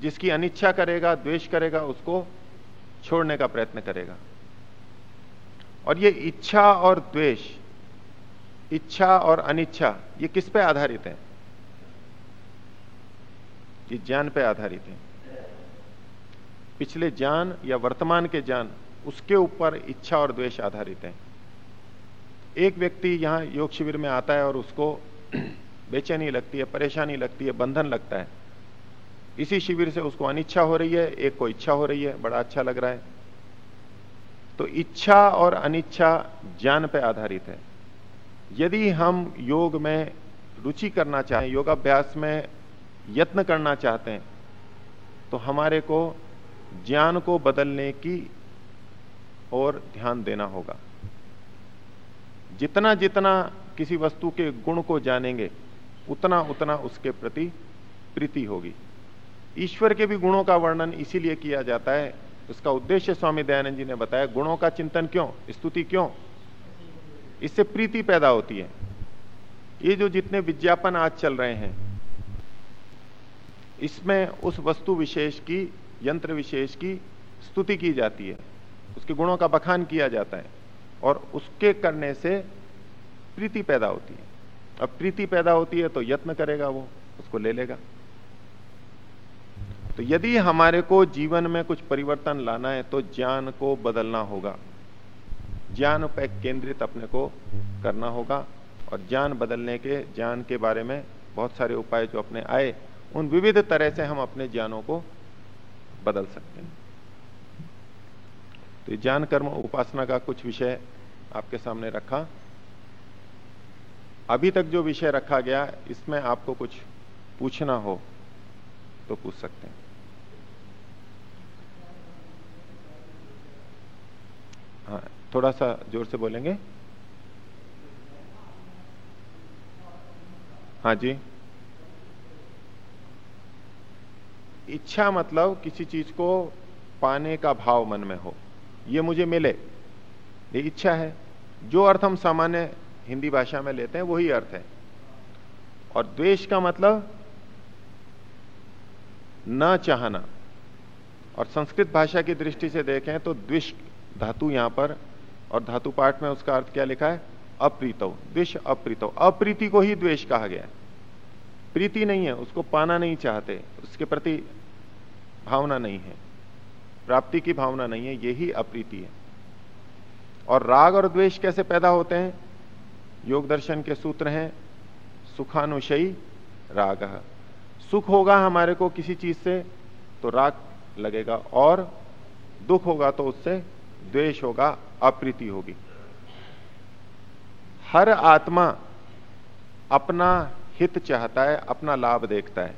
जिसकी अनिच्छा करेगा, द्वेष करेगा, उसको छोड़ने का प्रयत्न करेगा। और ये इच्छा और द्वेष इच्छा और अनिच्छा, ये किस पे आधारित है? ये ज्ञान पे आधारित है। पिछले ज्ञान या वर्तमान के ज्ञान, उसके ऊपर इच्छा और द्वेष आधारित है। एक व्यक्ति यहाँ योग शिविर में आता है और उसको बेचैनी लगती है, परेशानी लगती है, बंधन लगता है। इसी शिविर से उसको अनिच्छा हो रही है, एक को इच्छा हो रही है, बड़ा अच्छा लग रहा है। तो इच्छा और अनिच्छा ज्ञान पर आधारित है। यदि हम योग में रुचि करना चाहें, योगाभ्यास में यत्न करना चाहते हैं तो हमारे को ज्ञान को बदलने की और ध्यान देना होगा। जितना जितना किसी वस्तु के गुण को जानेंगे, उतना उतना उसके प्रति प्रीति होगी। ईश्वर के भी गुणों का वर्णन इसीलिए किया जाता है, उसका उद्देश्य स्वामी दयानंद जी ने बताया, गुणों का चिंतन क्यों, स्तुति क्यों इससे प्रीति पैदा होती है। ये जो जितने विज्ञापन आज चल रहे हैं, इसमें उस वस्तु विशेष की, यंत्र विशेष की स्तुति की जाती है। उसके गुणों का बखान किया जाता है और उसके करने से प्रीति पैदा होती है। अब प्रीति पैदा होती है तो यत्न करेगा वो, उसको ले लेगा। तो यदि हमारे को जीवन में कुछ परिवर्तन लाना है तो ज्ञान को बदलना होगा। ज्ञान पर केंद्रित अपने को करना होगा और ज्ञान बदलने के, ज्ञान के बारे में बहुत सारे उपाय जो अपने आए, उन विविध तरह से हम अपने ज्ञानों को बदल सकते हैं। तो ज्ञान कर्म उपासना का कुछ विषय आपके सामने रखा। अभी तक जो विषय रखा गया, इसमें आपको कुछ पूछना हो तो पूछ सकते हैं। हाँ। थोड़ा सा ज़ोर से बोलेंगे? हाँ जी। इच्छा मतलब किसी चीज़ को पाने का भाव मन में हो। ये मुझे मिले। ये इच्छा है। जो अर्थ हम सामान्य हिंदी भाषा में लेते हैं, वही अर्थ है। और द्वेष का मतलब न चाहना। और संस्कृत भाषा की दृष्टि से देखें तो द्विष धातु यहाँ पर और धातु पाठ में उसका अर्थ क्या लिखा है? अप्रीतो। द्विष अप्रीतो। अप्रीति को ही द्वेष कहा गया प्रीति नहीं है, उसको पाना नहीं चाहते। उसके प्रति भावना नहीं है। प्राप्ति की भावना नहीं है यही अप्रीति है। और राग और द्वेष कैसे पैदा होते हैं? योग दर्शन के सूत्र हैं, सुखानुशयी राग। सुख होगा हमारे को किसी चीज़ से तो राग लगेगा, और दुख होगा तो उससे द्वेष होगा, अप्रीति होगी। हर आत्मा अपना हित चाहता है, अपना लाभ देखता है।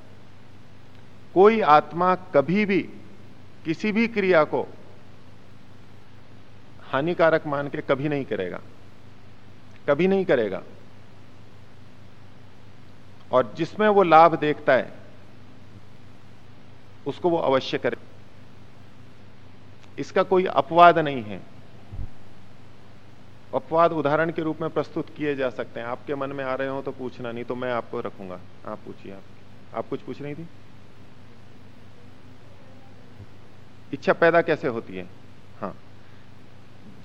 कोई आत्मा कभी भी किसी भी क्रिया को हानिकारक मान के कभी नहीं करेगा। कभी नहीं करेगा। और जिसमें वो लाभ देखता है, उसको वो अवश्य करे। इसका कोई अपवाद नहीं है। अपवाद उदाहरण के रूप में प्रस्तुत किए जा सकते हैं। आपके मन में आ रहे हो तो पूछना नहीं तो मैं आपको रखूँगा। आप पूछिए आप। आप कुछ पूछ रही थी? इच्छा पैदा कैसे होती है? हाँ।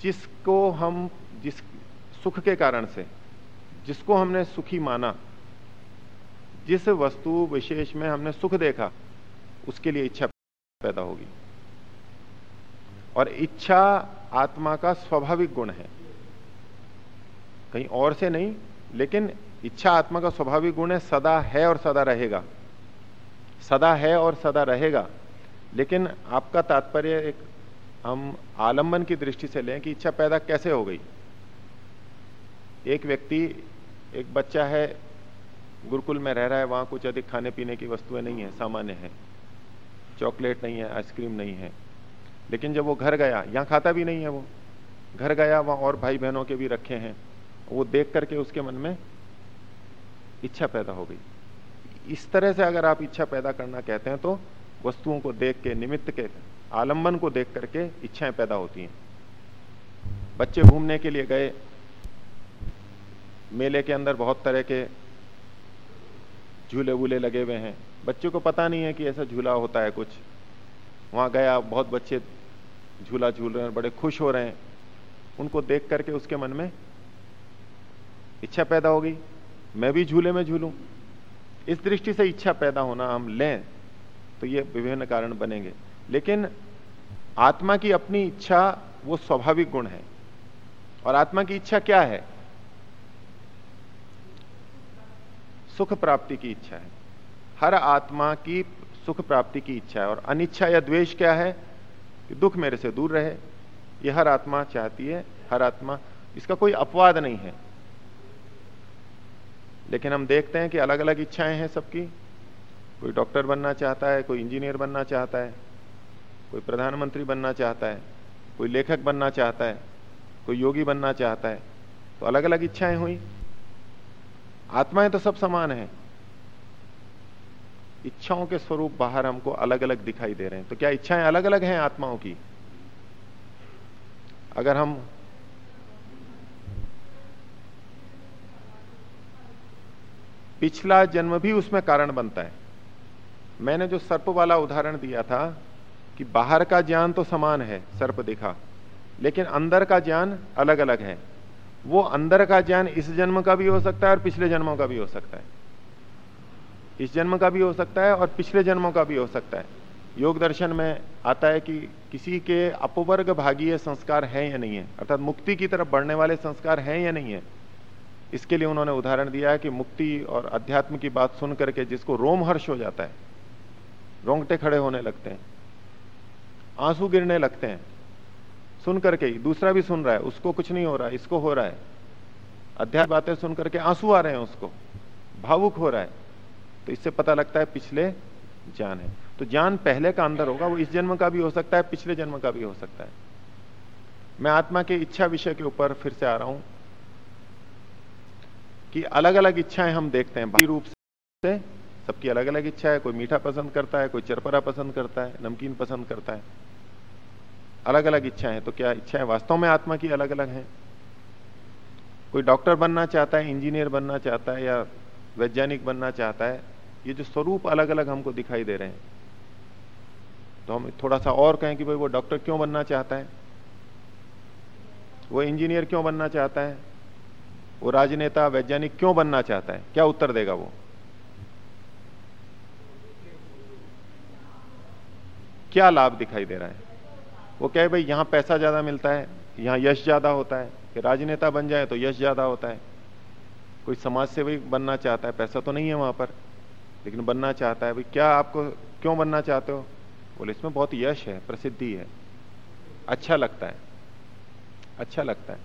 जिसको हम, जिस सुख के कारण से, जिसको हमने सुखी माना, जिस वस्तु विशेष में हमने सुख देखा, उसके लिए इच्छा पैदा होगी। और इच्छा आत्मा का स्वाभाविक गुण है। कहीं और से नहीं, लेकिन इच्छा आत्मा का स्वाभाविक गुण है, सदा है और सदा रहेगा। सदा है और सदा रहेगा। लेकिन आपका तात्पर्य एक हम आलंबन की दृष्टि से लें कि इच्छा पैदा कैसे हो गई? एक व्यक्ति, एक बच्चा है, गुरुकुल में रह रहा है, वहाँ कुछ अधिक खाने पीने की वस्तुएँ नहीं है, सामान्य है। चॉकलेट नहीं है, आइसक्रीम नहीं है। लेकिन जब वो घर गया, यहाँ खाता भी नहीं है वो। घर गया, वहाँ और भाई बहनों के भी रखे हैं। वो देख करके उसके मन में इच्छा पैदा हो गई। इस तरह से अगर आप इच्छा पैदा करना कहते हैं तो वस्तुओं को देख के, निमित्त के, आलंबन को देख करके इच्छाएँ पैदा होती हैं। बच्चे घूमने के लिए गए। मेले के अंदर बहुत तरह के झूले वूले लगे हुए हैं। बच्चे को पता नहीं है कि ऐसा झूला होता है कुछ। वहाँ गया, बहुत बच्चे झूला झूल रहे हैं, बड़े खुश हो रहे हैं। उनको देख करके उसके मन में इच्छा पैदा हो गई। मैं भी झूले में झूलूं। इस दृष्टि से इच्छा पैदा होना हम लें तो ये विभिन्न कारण बनेंगे। लेकिन आत्मा की अपनी इच्छा, वो स्वाभाविक गुण है। और आत्मा की इच्छा क्या है? सुख प्राप्ति की इच्छा है। हर आत्मा की सुख प्राप्ति की इच्छा है। और अनिच्छा या द्वेष क्या है? कि दुख मेरे से दूर रहे। ये हर आत्मा चाहती है, हर आत्मा, इसका कोई अपवाद नहीं है। लेकिन हम देखते हैं कि अलग अलग इच्छाएँ हैं सबकी। कोई डॉक्टर बनना चाहता है, कोई इंजीनियर बनना चाहता है, कोई प्रधानमंत्री बनना चाहता है, कोई लेखक बनना चाहता है, कोई योगी बनना चाहता है। तो अलग अलग इच्छाएँ हुई। आत्माएँ तो सब समान है। इच्छाओं के स्वरूप बाहर हमको अलग अलग दिखाई दे रहे हैं। तो क्या इच्छाएँ अलग अलग हैं आत्माओं की? अगर हम पिछला जन्म भी उसमें कारण बनता है। मैंने जो सर्प वाला उदाहरण दिया था कि बाहर का ज्ञान तो समान है, सर्प दिखा, लेकिन अंदर का ज्ञान अलग अलग है। वो अंदर का ज्ञान इस जन्म का भी हो सकता है और पिछले जन्मों का भी हो सकता है। इस जन्म का भी हो सकता है और पिछले जन्मों का भी हो सकता है। योग दर्शन में आता है कि किसी के अपवर्ग भागीय संस्कार है या नहीं है। अर्थात मुक्ति की तरफ़ बढ़ने वाले संस्कार हैं या नहीं है। इसके लिए उन्होंने उदाहरण दिया है कि मुक्ति और अध्यात्म की बात सुन करके जिसको रोमहर्ष हो जाता है, रोंगटे खड़े होने लगते हैं, आँसू गिरने लगते हैं। सुन करके ही, दूसरा भी सुन रहा है, उसको कुछ नहीं हो रहा है इसको हो रहा है। अध्यात्म बातें सुन करके आँसू आ रहे हैं उसको, भावुक हो रहा है। तो इससे पता लगता है पिछले ज्ञान है। तो ज्ञान पहले का अंदर होगा, वो इस जन्म का भी हो सकता है, पिछले जन्म का भी हो सकता है। मैं आत्मा के इच्छा विषय के ऊपर फिर से आ रहा हूँ कि अलग अलग इच्छाएँ हम देखते हैं। रूप से सबकी अलग अलग इच्छा है, कोई मीठा पसंद करता है, कोई चरपरा पसंद करता है, नमकीन पसंद करता है। अलग अलग इच्छाएँ तो क्या इच्छाएँ वास्तव में आत्मा की अलग अलग हैं? कोई डॉक्टर बनना चाहता है, इंजीनियर बनना चाहता है, या वैज्ञानिक बनना चाहता है ये जो स्वरूप अलग अलग हमको दिखाई दे रहे हैं। तो हम थोड़ा सा और कहें कि भाई वो डॉक्टर क्यों बनना चाहता है? वो इंजीनियर क्यों बनना चाहता है? वो राजनेता, वैज्ञानिक क्यों बनना चाहता है? क्या उत्तर देगा वो? क्या लाभ दिखाई दे रहा है? वो कहे, भाई, यहाँ पैसा ज़्यादा मिलता है, यहाँ यश ज़्यादा होता है, कि राजनेता बन जाए तो यश ज़्यादा होता है। कोई समाज सेवी बनना चाहता है, पैसा तो नहीं है वहाँ पर। लेकिन बनना चाहता है, भाई, क्या आपको, क्यों बनना चाहते हो? बोले, इसमें बहुत यश है, प्रसिद्धि है। अच्छा लगता है। अच्छा लगता है।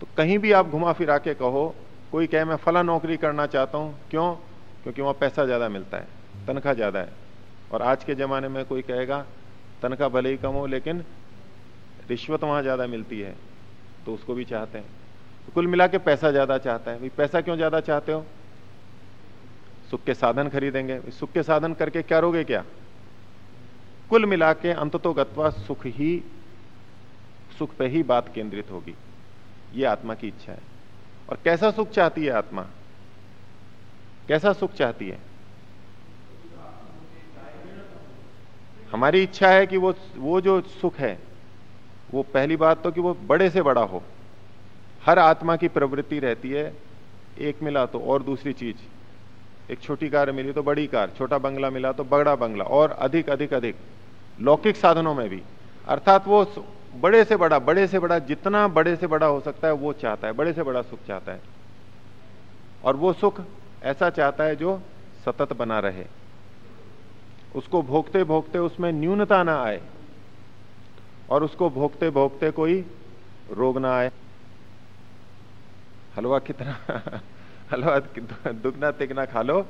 तो कहीं भी आप घुमा फिरा के कहो, कोई कहे, मैं फला नौकरी करना चाहता हूँ। क्यों? क्योंकि वहाँ पैसा ज़्यादा मिलता है, तनख्वाह ज़्यादा है। और आज के जमाने में कोई कहेगा, तनख्वाह भले ही कम हो, लेकिन रिश्वत वहाँ ज़्यादा मिलती है। तो उसको भी चाहते हैं। तो कुल मिला के पैसा ज़्यादा चाहता है। भाई, पैसा क्यों ज़्यादा चाहते हो? सुख के साधन खरीदेंगे। सुख के साधन करके क्या रोगे क्या? कुल मिला के अंत गत्वा सुख ही, सुख पे ही बात केंद्रित होगी। ये आत्मा की इच्छा है। और कैसा सुख चाहती है आत्मा? कैसा सुख चाहती है? हमारी इच्छा है कि वो वो जो सुख है, वो पहली बात तो कि वो बड़े से बड़ा हो। हर आत्मा की प्रवृत्ति रहती है, एक मिला तो और दूसरी चीज़। एक छोटी कार मिली तो बड़ी कार, छोटा बंगला मिला तो बड़ा बंगला, और अधिक अधिक अधिक, लौकिक साधनों में भी। अर्थात वो बड़े से बड़ा, बड़े से बड़ा, जितना बड़े से बड़ा हो सकता है, वो चाहता है, बड़े से बड़ा सुख चाहता है। और वो सुख ऐसा चाहता है जो सतत बना रहे। उसको भोगते भोगते उसमें न्यूनता ना आए, और उसको भोगते भोगते कोई रोग ना आए। हलवा कितना हलवा दुगना तिगना खा लो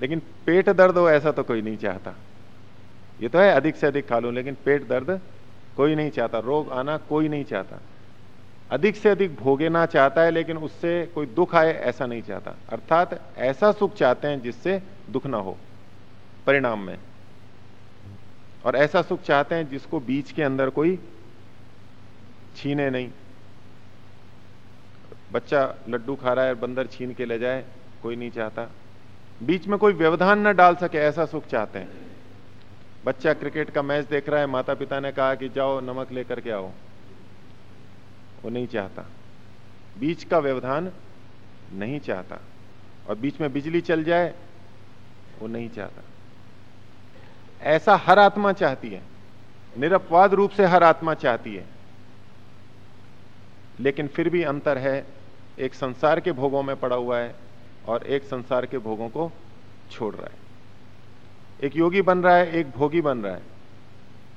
लेकिन पेट दर्द हो ऐसा तो कोई नहीं चाहता। ये तो है, अधिक से अधिक खा लो, लेकिन पेट दर्द कोई नहीं चाहता, रोग आना कोई नहीं चाहता। अधिक से अधिक भोगे ना चाहता है, लेकिन उससे कोई दुख आए ऐसा नहीं चाहता। अर्थात ऐसा सुख चाहते हैं जिससे दुख ना हो, परिणाम में। और ऐसा सुख चाहते हैं जिसको बीच के अंदर कोई छीने नहीं। बच्चा लड्डू खा रहा है बंदर छीन के ले जाए, कोई नहीं चाहता। बीच में कोई व्यवधान ना डाल सके, ऐसा सुख चाहते हैं। बच्चा क्रिकेट का मैच देख रहा है माता पिता ने कहा कि जाओ, नमक लेकर के आओ। वो नहीं चाहता। बीच का व्यवधान नहीं चाहता। और बीच में बिजली चल जाए, वो नहीं चाहता। ऐसा हर आत्मा चाहती है। निरपवाद रूप से हर आत्मा चाहती है। लेकिन फिर भी अंतर है एक संसार के भोगों में पड़ा हुआ है और एक संसार के भोगों को छोड़ रहा है। एक योगी बन रहा है, एक भोगी बन रहा है।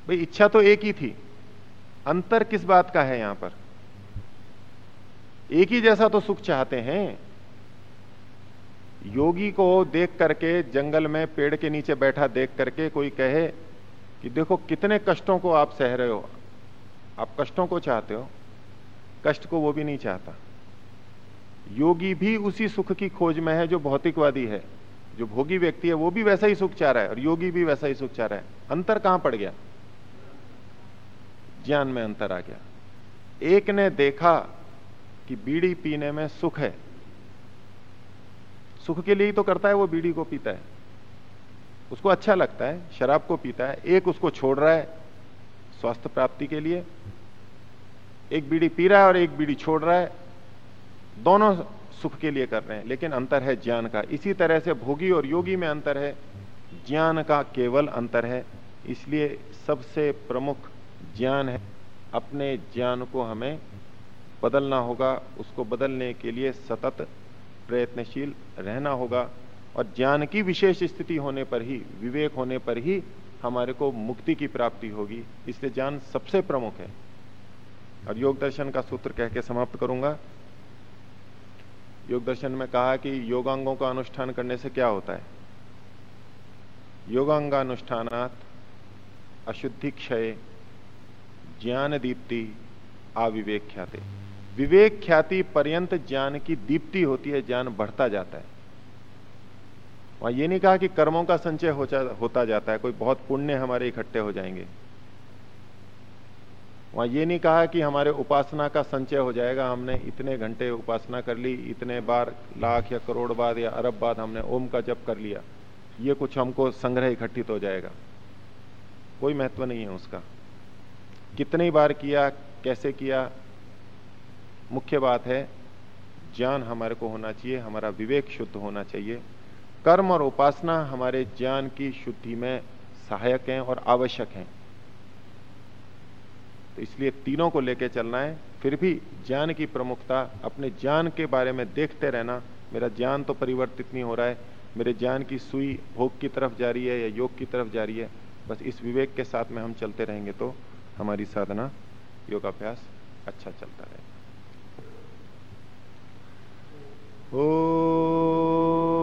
भाई, इच्छा तो एक ही थी। अंतर किस बात का है यहाँ पर? एक ही जैसा तो सुख चाहते हैं। योगी को देख करके, जंगल में पेड़ के नीचे बैठा देख करके कोई कहे कि देखो कितने कष्टों को आप सह रहे हो। आप कष्टों को चाहते हो, कष्ट को वो भी नहीं चाहता। योगी भी उसी सुख की खोज में है जो भौतिकवादी है। जो भोगी व्यक्ति है, वो भी वैसा ही सुख चाह रहा है और योगी भी वैसा ही सुख चाह रहा है। अंतर कहाँ पड़ गया? ज्ञान में अंतर आ गया। एक ने देखा कि बीड़ी पीने में सुख है। सुख के लिए ही तो करता है, वो बीड़ी को पीता है। उसको अच्छा लगता है, शराब को पीता है, एक उसको छोड़ रहा है स्वास्थ्य प्राप्ति के लिए। एक बीड़ी पी रहा है और एक बीड़ी छोड़ रहा है। दोनों सुख के लिए कर रहे हैं, लेकिन अंतर है ज्ञान का। इसी तरह से भोगी और योगी में अंतर है। ज्ञान का केवल अंतर है। इसलिए सबसे प्रमुख ज्ञान है। अपने ज्ञान को हमें बदलना होगा। उसको बदलने के लिए सतत प्रयत्नशील रहना होगा। और ज्ञान की विशेष स्थिति होने पर ही, विवेक होने पर ही हमारे को मुक्ति की प्राप्ति होगी। इसलिए ज्ञान सबसे प्रमुख है। और योग दर्शन का सूत्र कह के समाप्त करूँगा। योग दर्शन में कहा कि योगांगों का अनुष्ठान करने से क्या होता है? योगांगानुष्ठानात अशुद्धि क्षय ज्ञान दीप्ति अविवेक ख्याति विवेक ख्याति पर्यंत ज्ञान की दीप्ति होती है, ज्ञान बढ़ता जाता है। वहाँ ये नहीं कहा कि कर्मों का संचय हो होता जाता है, कोई बहुत पुण्य हमारे इकट्ठे हो जाएँगे। वहाँ ये नहीं कहा कि हमारे उपासना का संचय हो जाएगा। हमने इतने घंटे उपासना कर ली, इतने बार लाख या करोड़ बाद या अरब बाद हमने ओम का जप कर लिया। ये कुछ हमको संग्रह इकट्ठित हो जाएगा। कोई महत्व नहीं है उसका। कितनी बार किया, कैसे किया, मुख्य बात है, ज्ञान हमारे को होना चाहिए, हमारा विवेक शुद्ध होना चाहिए। कर्म और उपासना हमारे ज्ञान की शुद्धि में सहायक हैं और आवश्यक हैं। तो इसलिए तीनों को लेके चलना है। फिर भी ज्ञान की प्रमुखता, अपने ज्ञान के बारे में देखते रहना। मेरा ज्ञान तो परिवर्तित नहीं हो रहा है। मेरे ज्ञान की सुई भोग की तरफ़ जा रही है या योग की तरफ़ जा रही है। बस इस विवेक के साथ में हम चलते रहेंगे तो हमारी साधना, योगाभ्यास अच्छा चलता रहेगा ओ